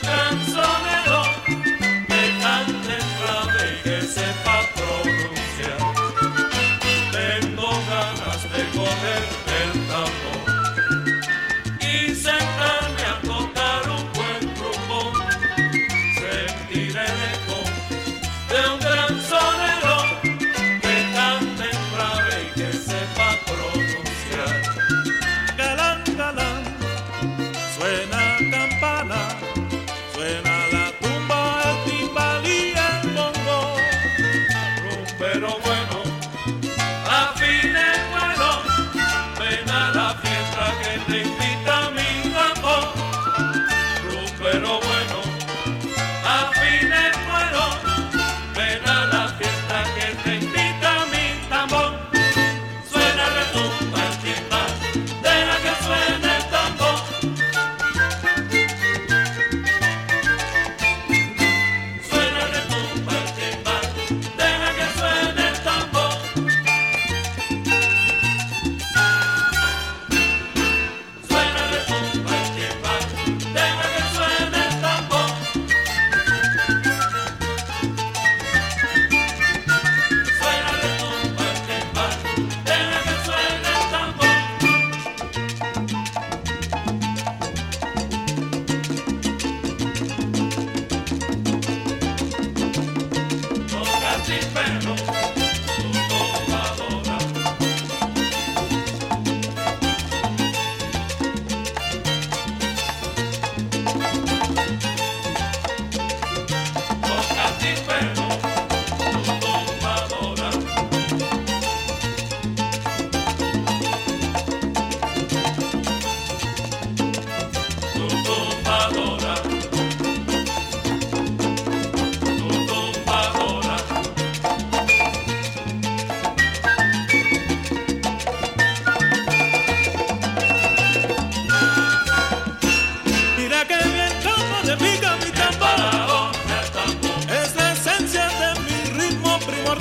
canzonero che canta il bravo e che se fa campana.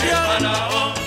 Yeah.